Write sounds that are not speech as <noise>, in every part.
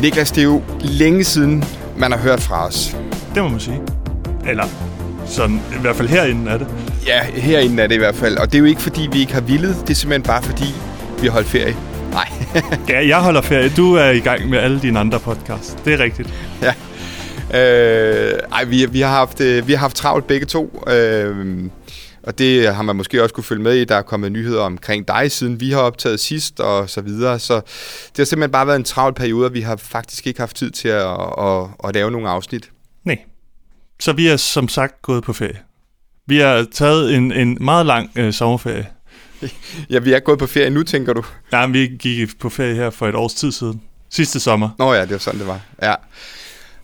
Niklas, det er jo længe siden, man har hørt fra os. Det må man sige. Eller sådan, i hvert fald herinde er det. Ja, herinde er det i hvert fald. Og det er jo ikke, fordi vi ikke har villet. Det er simpelthen bare, fordi vi har holdt ferie. Nej. ja, jeg holder ferie. Du er i gang med alle dine andre podcasts. Det er rigtigt. Ja. Øh, ej, vi, vi, har haft, øh, vi har haft travlt begge to. Øh, og det har man måske også kunne følge med i. Der er kommet nyheder omkring dig, siden vi har optaget sidst og så videre. Så det har simpelthen bare været en travl periode, og vi har faktisk ikke haft tid til at, at, at lave nogle afsnit. Nej. Så vi er som sagt gået på ferie. Vi har taget en, en meget lang øh, sommerferie. <laughs> Ja, vi er gået på ferie nu, tænker du? Ja, vi gik på ferie her for et års tid siden. Sidste sommer. Nå ja, det var sådan, det var. Ja.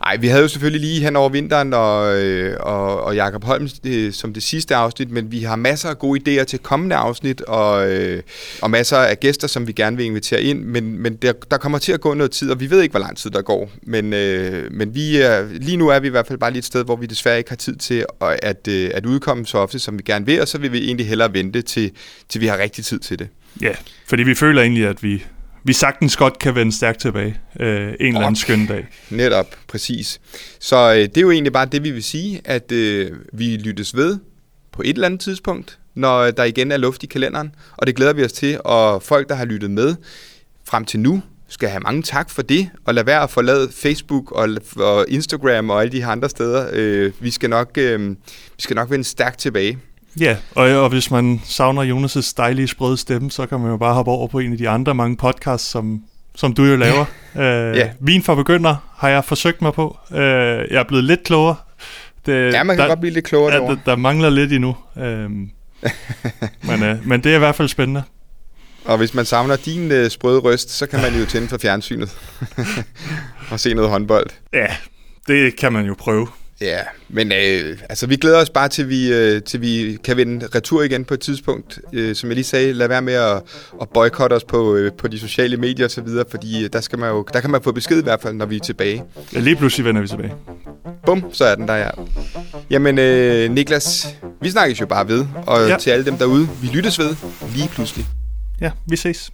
Nej, vi havde jo selvfølgelig lige hen over vinteren og, øh, og, og Jakob Holm det, som det sidste afsnit, men vi har masser af gode idéer til kommende afsnit og, øh, og masser af gæster, som vi gerne vil invitere ind, men, men der, der kommer til at gå noget tid, og vi ved ikke, hvor lang tid der går. Men, øh, men vi er, lige nu er vi i hvert fald bare lige et sted, hvor vi desværre ikke har tid til at, at, øh, at udkomme så ofte, som vi gerne vil, og så vil vi egentlig hellere vente til, til vi har rigtig tid til det. Ja, fordi vi føler egentlig, at vi vi sagtens godt kan vende stærkt tilbage øh, en eller anden skøn dag. Netop, præcis. Så øh, det er jo egentlig bare det, vi vil sige, at øh, vi lyttes ved på et eller andet tidspunkt, når der igen er luft i kalenderen, og det glæder vi os til, og folk, der har lyttet med frem til nu, skal have mange tak for det, og lad være at forlade Facebook og, og Instagram og alle de her andre steder. Øh, vi, skal nok, øh, vi skal nok vende stærkt tilbage. Ja, og, og hvis man savner Jonas' dejlige sprøde stemme, så kan man jo bare hoppe over på en af de andre mange podcasts, som, som du jo laver. <laughs> øh, ja. Vin for begynder har jeg forsøgt mig på. Øh, jeg er blevet lidt klogere. Det, ja, man kan der, godt blive lidt klogere ja, der, der mangler lidt endnu. Øh, <laughs> men, øh, men det er i hvert fald spændende. Og hvis man savner din øh, sprøde røst, så kan man jo tænde for fjernsynet <laughs> og se noget håndbold. Ja, det kan man jo prøve. Ja, men øh, altså, vi glæder os bare til, vi, øh, til vi kan vende retur igen på et tidspunkt. Øh, som jeg lige sagde, lad være med at, at boykotte os på, øh, på de sociale medier osv., fordi øh, der, skal man jo, der kan man få besked i hvert fald, når vi er tilbage. Ja, lige pludselig vender vi tilbage. Bum, så er den der, ja. Jamen, øh, Niklas, vi snakkes jo bare ved, og ja. til alle dem derude, vi lyttes ved lige pludselig. Ja, vi ses.